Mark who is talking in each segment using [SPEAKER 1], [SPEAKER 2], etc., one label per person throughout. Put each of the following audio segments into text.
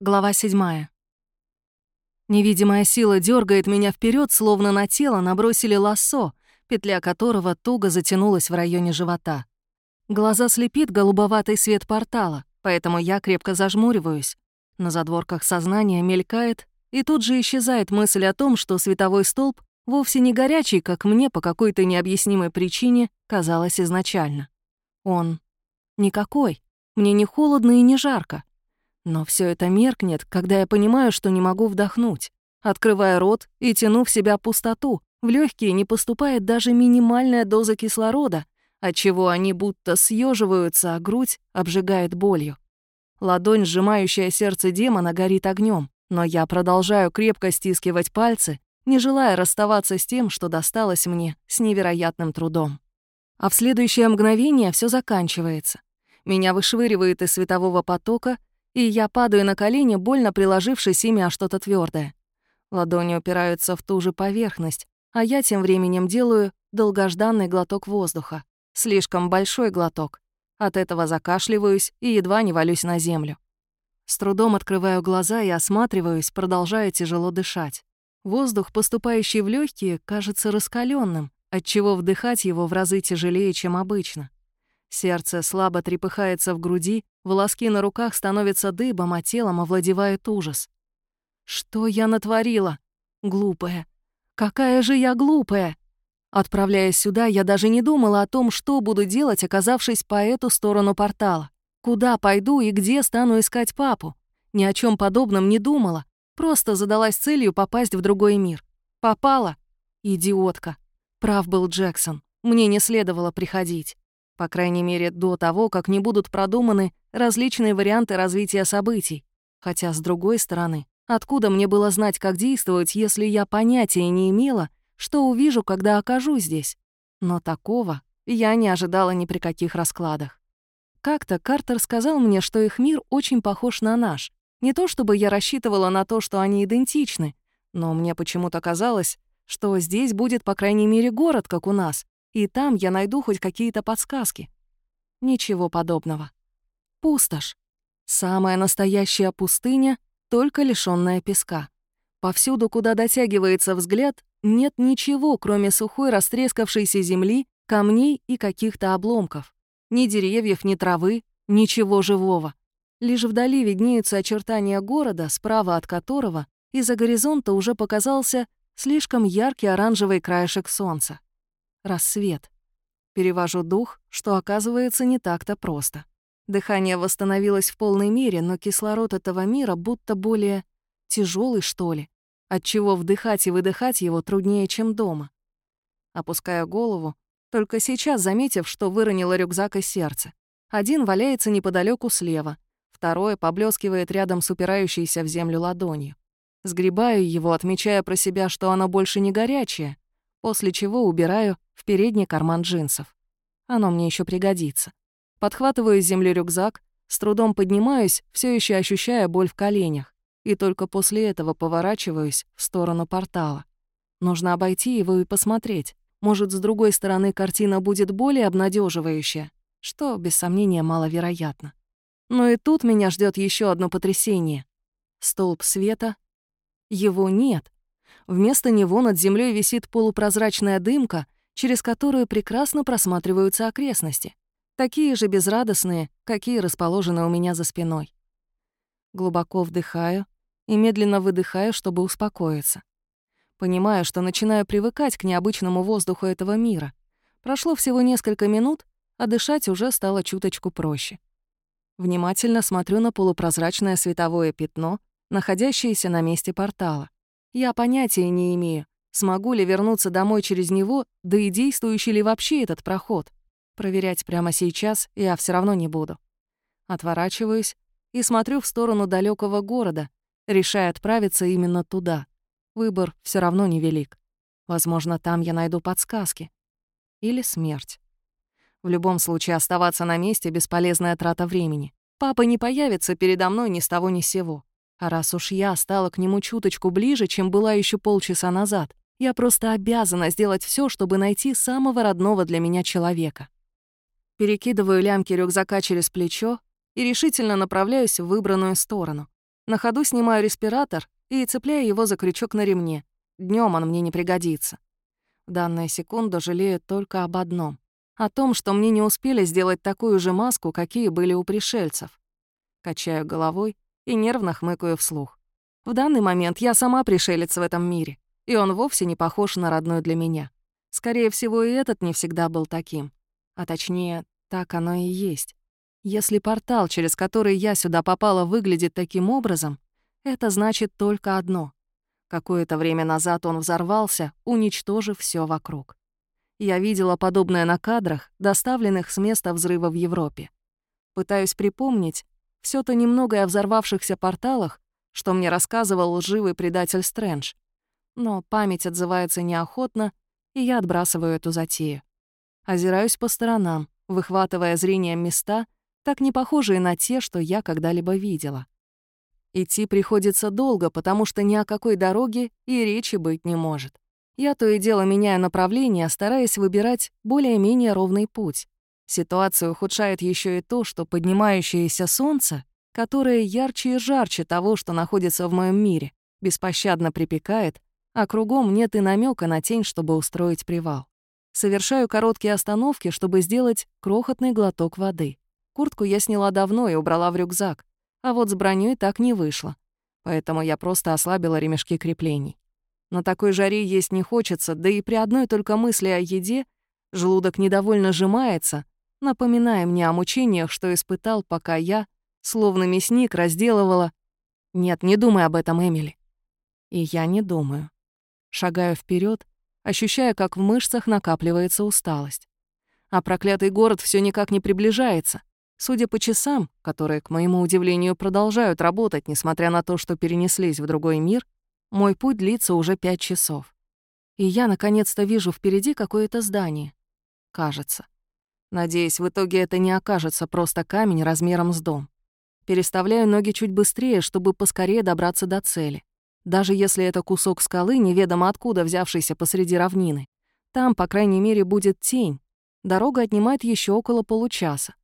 [SPEAKER 1] Глава 7. Невидимая сила дергает меня вперед, словно на тело набросили лассо, петля которого туго затянулась в районе живота. Глаза слепит голубоватый свет портала, поэтому я крепко зажмуриваюсь. На задворках сознания мелькает, и тут же исчезает мысль о том, что световой столб вовсе не горячий, как мне по какой-то необъяснимой причине казалось изначально. Он никакой. Мне не холодно и не жарко. Но все это меркнет, когда я понимаю, что не могу вдохнуть. Открывая рот и тяну в себя пустоту, в легкие не поступает даже минимальная доза кислорода, отчего они будто съеживаются, а грудь обжигает болью. Ладонь, сжимающая сердце демона, горит огнем, но я продолжаю крепко стискивать пальцы, не желая расставаться с тем, что досталось мне с невероятным трудом. А в следующее мгновение все заканчивается. Меня вышвыривает из светового потока, и я падаю на колени, больно приложившись ими о что-то твердое. Ладони упираются в ту же поверхность, а я тем временем делаю долгожданный глоток воздуха. Слишком большой глоток. От этого закашливаюсь и едва не валюсь на землю. С трудом открываю глаза и осматриваюсь, продолжая тяжело дышать. Воздух, поступающий в легкие, кажется раскаленным, отчего вдыхать его в разы тяжелее, чем обычно. Сердце слабо трепыхается в груди, волоски на руках становятся дыбом, а телом овладевает ужас. Что я натворила? Глупая. Какая же я глупая! Отправляясь сюда, я даже не думала о том, что буду делать, оказавшись по эту сторону портала. Куда пойду и где стану искать папу? Ни о чем подобном не думала. Просто задалась целью попасть в другой мир. Попала? Идиотка. Прав был Джексон. Мне не следовало приходить. По крайней мере, до того, как не будут продуманы различные варианты развития событий. Хотя, с другой стороны, откуда мне было знать, как действовать, если я понятия не имела, что увижу, когда окажусь здесь? Но такого я не ожидала ни при каких раскладах. Как-то Картер сказал мне, что их мир очень похож на наш. Не то чтобы я рассчитывала на то, что они идентичны, но мне почему-то казалось, что здесь будет, по крайней мере, город, как у нас, и там я найду хоть какие-то подсказки. Ничего подобного. Пустошь. Самая настоящая пустыня, только лишённая песка. Повсюду, куда дотягивается взгляд, нет ничего, кроме сухой растрескавшейся земли, камней и каких-то обломков. Ни деревьев, ни травы, ничего живого. Лишь вдали виднеются очертания города, справа от которого из-за горизонта уже показался слишком яркий оранжевый краешек солнца. Рассвет. Перевожу дух, что оказывается не так-то просто. Дыхание восстановилось в полной мере, но кислород этого мира будто более тяжелый, что ли, отчего вдыхать и выдыхать его труднее, чем дома. Опускаю голову, только сейчас заметив, что выронила рюкзак из сердца. Один валяется неподалеку слева, второе поблескивает рядом с упирающейся в землю ладонью. Сгребаю его, отмечая про себя, что оно больше не горячее, после чего убираю в передний карман джинсов. Оно мне еще пригодится. Подхватываю с земли рюкзак, с трудом поднимаюсь, все еще ощущая боль в коленях, и только после этого поворачиваюсь в сторону портала. Нужно обойти его и посмотреть. Может, с другой стороны картина будет более обнадеживающая, что, без сомнения, маловероятно. Но и тут меня ждет еще одно потрясение. Столб света. Его нет. Вместо него над землей висит полупрозрачная дымка, через которую прекрасно просматриваются окрестности, такие же безрадостные, какие расположены у меня за спиной. Глубоко вдыхаю и медленно выдыхаю, чтобы успокоиться. Понимаю, что начинаю привыкать к необычному воздуху этого мира. Прошло всего несколько минут, а дышать уже стало чуточку проще. Внимательно смотрю на полупрозрачное световое пятно, находящееся на месте портала. Я понятия не имею, смогу ли вернуться домой через него, да и действующий ли вообще этот проход. Проверять прямо сейчас я все равно не буду. Отворачиваюсь и смотрю в сторону далекого города, решая отправиться именно туда. Выбор все равно невелик. Возможно, там я найду подсказки. Или смерть. В любом случае, оставаться на месте — бесполезная трата времени. Папа не появится передо мной ни с того ни с сего. А раз уж я стала к нему чуточку ближе, чем была еще полчаса назад, я просто обязана сделать все, чтобы найти самого родного для меня человека. Перекидываю лямки рюкзака через плечо и решительно направляюсь в выбранную сторону. На ходу снимаю респиратор и цепляю его за крючок на ремне. Днем он мне не пригодится. В данную секунду жалею только об одном. О том, что мне не успели сделать такую же маску, какие были у пришельцев. Качаю головой и нервно хмыкаю вслух. В данный момент я сама пришелец в этом мире, и он вовсе не похож на родной для меня. Скорее всего, и этот не всегда был таким. А точнее, так оно и есть. Если портал, через который я сюда попала, выглядит таким образом, это значит только одно. Какое-то время назад он взорвался, уничтожив все вокруг. Я видела подобное на кадрах, доставленных с места взрыва в Европе. Пытаюсь припомнить все то немного о взорвавшихся порталах, что мне рассказывал лживый предатель Стрэндж. Но память отзывается неохотно, и я отбрасываю эту затею. Озираюсь по сторонам, выхватывая зрением места, так не похожие на те, что я когда-либо видела. Идти приходится долго, потому что ни о какой дороге и речи быть не может. Я то и дело меняю направление, стараясь выбирать более-менее ровный путь. Ситуацию ухудшает еще и то, что поднимающееся солнце, которое ярче и жарче того, что находится в моем мире, беспощадно припекает, а кругом нет и намека на тень, чтобы устроить привал. Совершаю короткие остановки, чтобы сделать крохотный глоток воды. Куртку я сняла давно и убрала в рюкзак, а вот с броней так не вышло. Поэтому я просто ослабила ремешки креплений. На такой жаре есть не хочется, да и при одной только мысли о еде желудок недовольно сжимается, напоминая мне о мучениях, что испытал, пока я, словно мясник, разделывала... Нет, не думай об этом, Эмили. И я не думаю. Шагаю вперед, ощущая, как в мышцах накапливается усталость. А проклятый город все никак не приближается. Судя по часам, которые, к моему удивлению, продолжают работать, несмотря на то, что перенеслись в другой мир, мой путь длится уже пять часов. И я, наконец-то, вижу впереди какое-то здание. Кажется. Надеюсь, в итоге это не окажется просто камень размером с дом. Переставляю ноги чуть быстрее, чтобы поскорее добраться до цели. Даже если это кусок скалы, неведомо откуда взявшийся посреди равнины. Там, по крайней мере, будет тень. Дорога отнимает еще около получаса.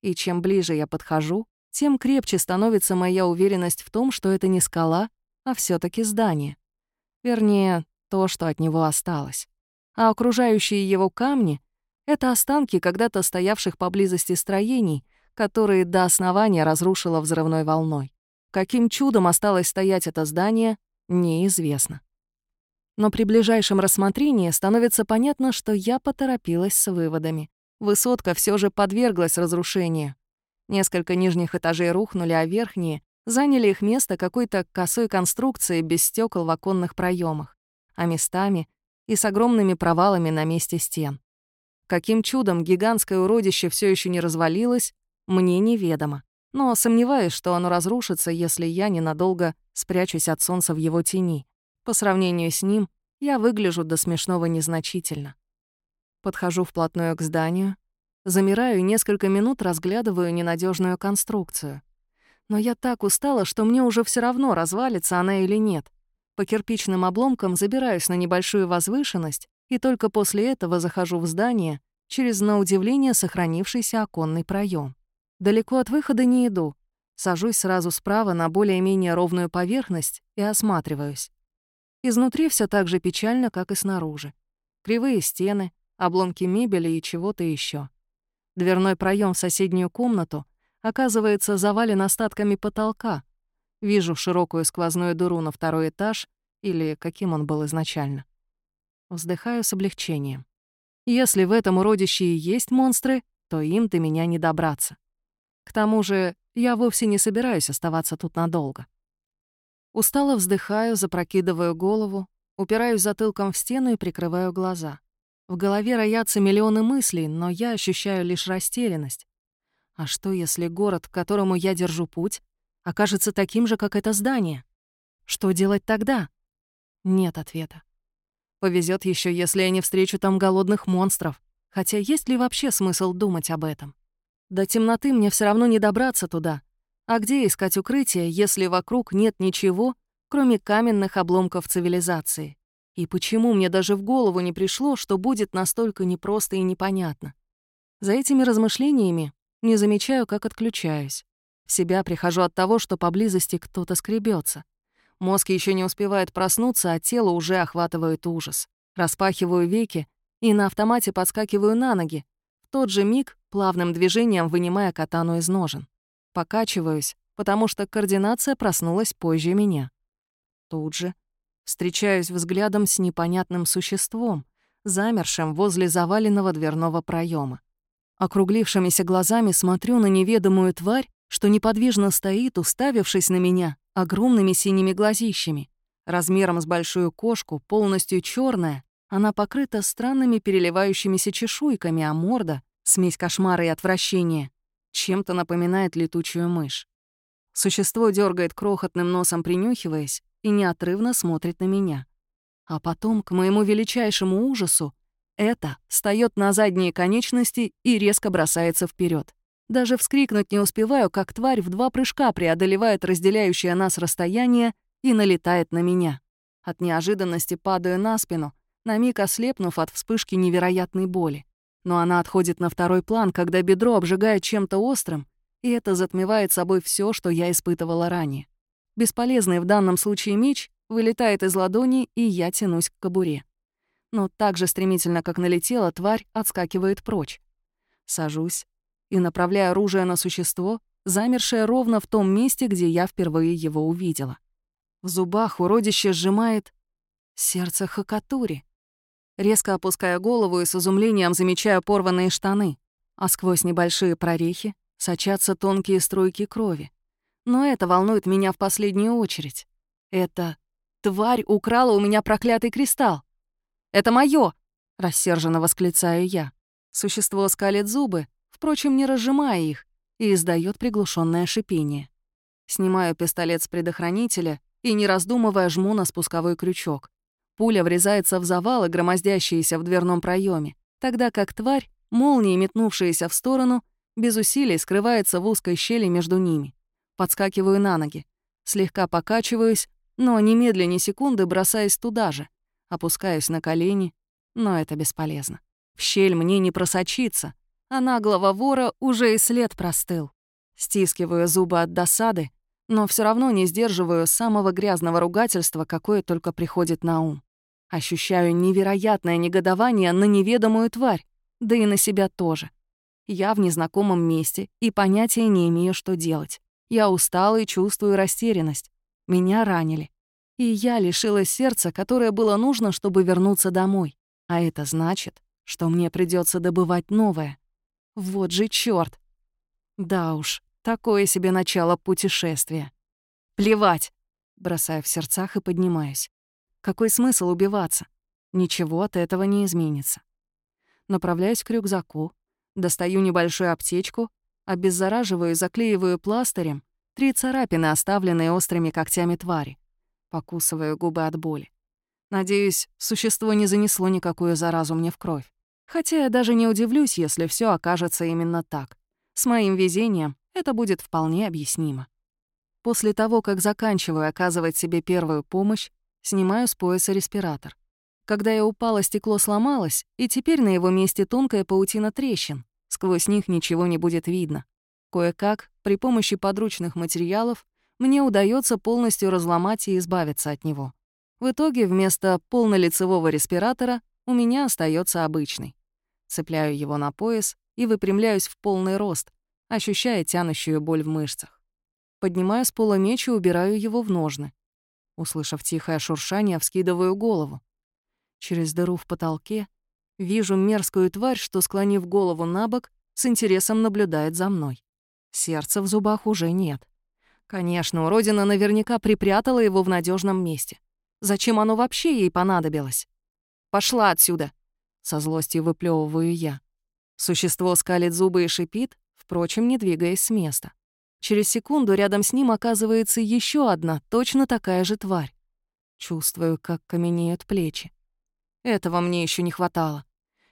[SPEAKER 1] И чем ближе я подхожу, тем крепче становится моя уверенность в том, что это не скала, а все таки здание. Вернее, то, что от него осталось. А окружающие его камни это останки когда-то стоявших поблизости строений, которые до основания разрушило взрывной волной. Каким чудом осталось стоять это здание, неизвестно. Но при ближайшем рассмотрении становится понятно, что я поторопилась с выводами. Высотка все же подверглась разрушению. Несколько нижних этажей рухнули, а верхние заняли их место какой-то косой конструкции без стекол в оконных проемах, а местами и с огромными провалами на месте стен. Каким чудом гигантское уродище все еще не развалилось, мне неведомо. Но сомневаюсь, что оно разрушится, если я ненадолго спрячусь от солнца в его тени. По сравнению с ним, я выгляжу до смешного незначительно. Подхожу вплотную к зданию, замираю и несколько минут разглядываю ненадежную конструкцию. Но я так устала, что мне уже все равно, развалится она или нет. По кирпичным обломкам забираюсь на небольшую возвышенность и только после этого захожу в здание через, на удивление, сохранившийся оконный проем. Далеко от выхода не иду. Сажусь сразу справа на более-менее ровную поверхность и осматриваюсь. Изнутри все так же печально, как и снаружи. Кривые стены, обломки мебели и чего-то еще. Дверной проем в соседнюю комнату оказывается завален остатками потолка. Вижу широкую сквозную дыру на второй этаж, или каким он был изначально. Вздыхаю с облегчением. Если в этом уродище и есть монстры, то им до меня не добраться. К тому же я вовсе не собираюсь оставаться тут надолго. Устало вздыхаю, запрокидываю голову, упираюсь затылком в стену и прикрываю глаза. В голове роятся миллионы мыслей, но я ощущаю лишь растерянность. А что, если город, к которому я держу путь, окажется таким же, как это здание? Что делать тогда? Нет ответа. Повезет еще, если я не встречу там голодных монстров. Хотя есть ли вообще смысл думать об этом? До темноты мне все равно не добраться туда. А где искать укрытие, если вокруг нет ничего, кроме каменных обломков цивилизации? И почему мне даже в голову не пришло, что будет настолько непросто и непонятно? За этими размышлениями не замечаю, как отключаюсь. В себя прихожу от того, что поблизости кто-то скребется. Мозг еще не успевает проснуться, а тело уже охватывает ужас. Распахиваю веки и на автомате подскакиваю на ноги. Тот же миг плавным движением вынимая катану из ножен. Покачиваюсь, потому что координация проснулась позже меня. Тут же встречаюсь взглядом с непонятным существом, замершим возле заваленного дверного проема. Округлившимися глазами смотрю на неведомую тварь, что неподвижно стоит, уставившись на меня огромными синими глазищами. Размером с большую кошку, полностью черная, она покрыта странными переливающимися чешуйками, а морда — смесь кошмара и отвращения — чем-то напоминает летучую мышь. Существо дергает крохотным носом, принюхиваясь, и неотрывно смотрит на меня. А потом, к моему величайшему ужасу, это встает на задние конечности и резко бросается вперед. Даже вскрикнуть не успеваю, как тварь в два прыжка преодолевает разделяющее нас расстояние и налетает на меня. От неожиданности падаю на спину, на миг ослепнув от вспышки невероятной боли. Но она отходит на второй план, когда бедро обжигает чем-то острым, и это затмевает собой все, что я испытывала ранее. Бесполезный в данном случае меч вылетает из ладони, и я тянусь к кобуре. Но так же стремительно, как налетела, тварь отскакивает прочь. Сажусь, и направляя оружие на существо, замершее ровно в том месте, где я впервые его увидела. В зубах уродище сжимает сердце Хакатури. Резко опуская голову и с изумлением замечаю порванные штаны, а сквозь небольшие прорехи сочатся тонкие струйки крови. Но это волнует меня в последнюю очередь. Это тварь украла у меня проклятый кристалл. «Это моё!» — рассерженно восклицаю я. Существо скалит зубы, впрочем, не разжимая их, и издает приглушенное шипение. Снимаю пистолет с предохранителя и, не раздумывая, жму на спусковой крючок. Пуля врезается в завалы, громоздящиеся в дверном проеме, тогда как тварь, молнией метнувшаяся в сторону, без усилий скрывается в узкой щели между ними. Подскакиваю на ноги, слегка покачиваюсь, но немедленно секунды бросаясь туда же. Опускаюсь на колени, но это бесполезно. В щель мне не просочиться, а наглого вора уже и след простыл. Стискиваю зубы от досады, но все равно не сдерживаю самого грязного ругательства, какое только приходит на ум. Ощущаю невероятное негодование на неведомую тварь, да и на себя тоже. Я в незнакомом месте и понятия не имею, что делать. Я устала и чувствую растерянность. Меня ранили. И я лишилась сердца, которое было нужно, чтобы вернуться домой. А это значит, что мне придется добывать новое. Вот же чёрт. Да уж, такое себе начало путешествия. Плевать. Бросаю в сердцах и поднимаюсь. Какой смысл убиваться? Ничего от этого не изменится. Направляюсь к рюкзаку, достаю небольшую аптечку, обеззараживаю и заклеиваю пластырем три царапины, оставленные острыми когтями твари. Покусываю губы от боли. Надеюсь, существо не занесло никакую заразу мне в кровь. Хотя я даже не удивлюсь, если все окажется именно так. С моим везением это будет вполне объяснимо. После того, как заканчиваю оказывать себе первую помощь, снимаю с пояса респиратор. Когда я упала, стекло сломалось, и теперь на его месте тонкая паутина трещин. Сквозь них ничего не будет видно. Кое-как, при помощи подручных материалов, мне удается полностью разломать и избавиться от него. В итоге вместо полнолицевого респиратора у меня остается обычный. Цепляю его на пояс и выпрямляюсь в полный рост, ощущая тянущую боль в мышцах. Поднимаю с пола меч и убираю его в ножны. Услышав тихое шуршание, вскидываю голову. Через дыру в потолке вижу мерзкую тварь, что, склонив голову на бок, с интересом наблюдает за мной. Сердца в зубах уже нет. Конечно, уродина наверняка припрятала его в надежном месте. Зачем оно вообще ей понадобилось? Пошла отсюда!» Со злостью выплевываю я. Существо скалит зубы и шипит, впрочем, не двигаясь с места. Через секунду рядом с ним оказывается еще одна, точно такая же тварь. Чувствую, как каменеют плечи. Этого мне еще не хватало.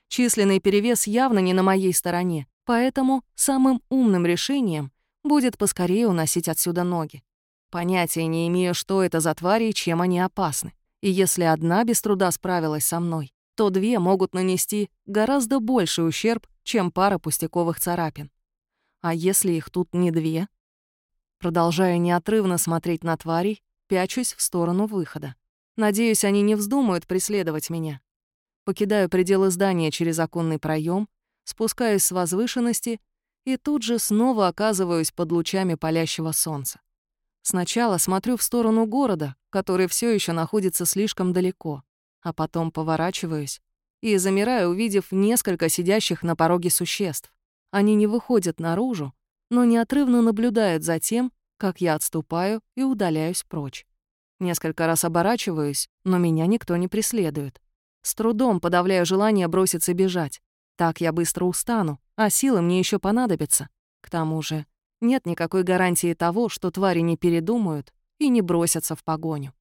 [SPEAKER 1] Численный перевес явно не на моей стороне, поэтому самым умным решением будет поскорее уносить отсюда ноги. Понятия не имею, что это за твари и чем они опасны. И если одна без труда справилась со мной, то две могут нанести гораздо больший ущерб, чем пара пустяковых царапин. А если их тут не две? Продолжая неотрывно смотреть на тварей, пячусь в сторону выхода. Надеюсь, они не вздумают преследовать меня. Покидаю пределы здания через оконный проем, спускаюсь с возвышенности и тут же снова оказываюсь под лучами палящего солнца. Сначала смотрю в сторону города, который все еще находится слишком далеко, а потом поворачиваюсь и замираю, увидев несколько сидящих на пороге существ. Они не выходят наружу, но неотрывно наблюдают за тем, как я отступаю и удаляюсь прочь. Несколько раз оборачиваюсь, но меня никто не преследует. С трудом подавляю желание броситься бежать. Так я быстро устану, а силы мне еще понадобятся. К тому же нет никакой гарантии того, что твари не передумают и не бросятся в погоню.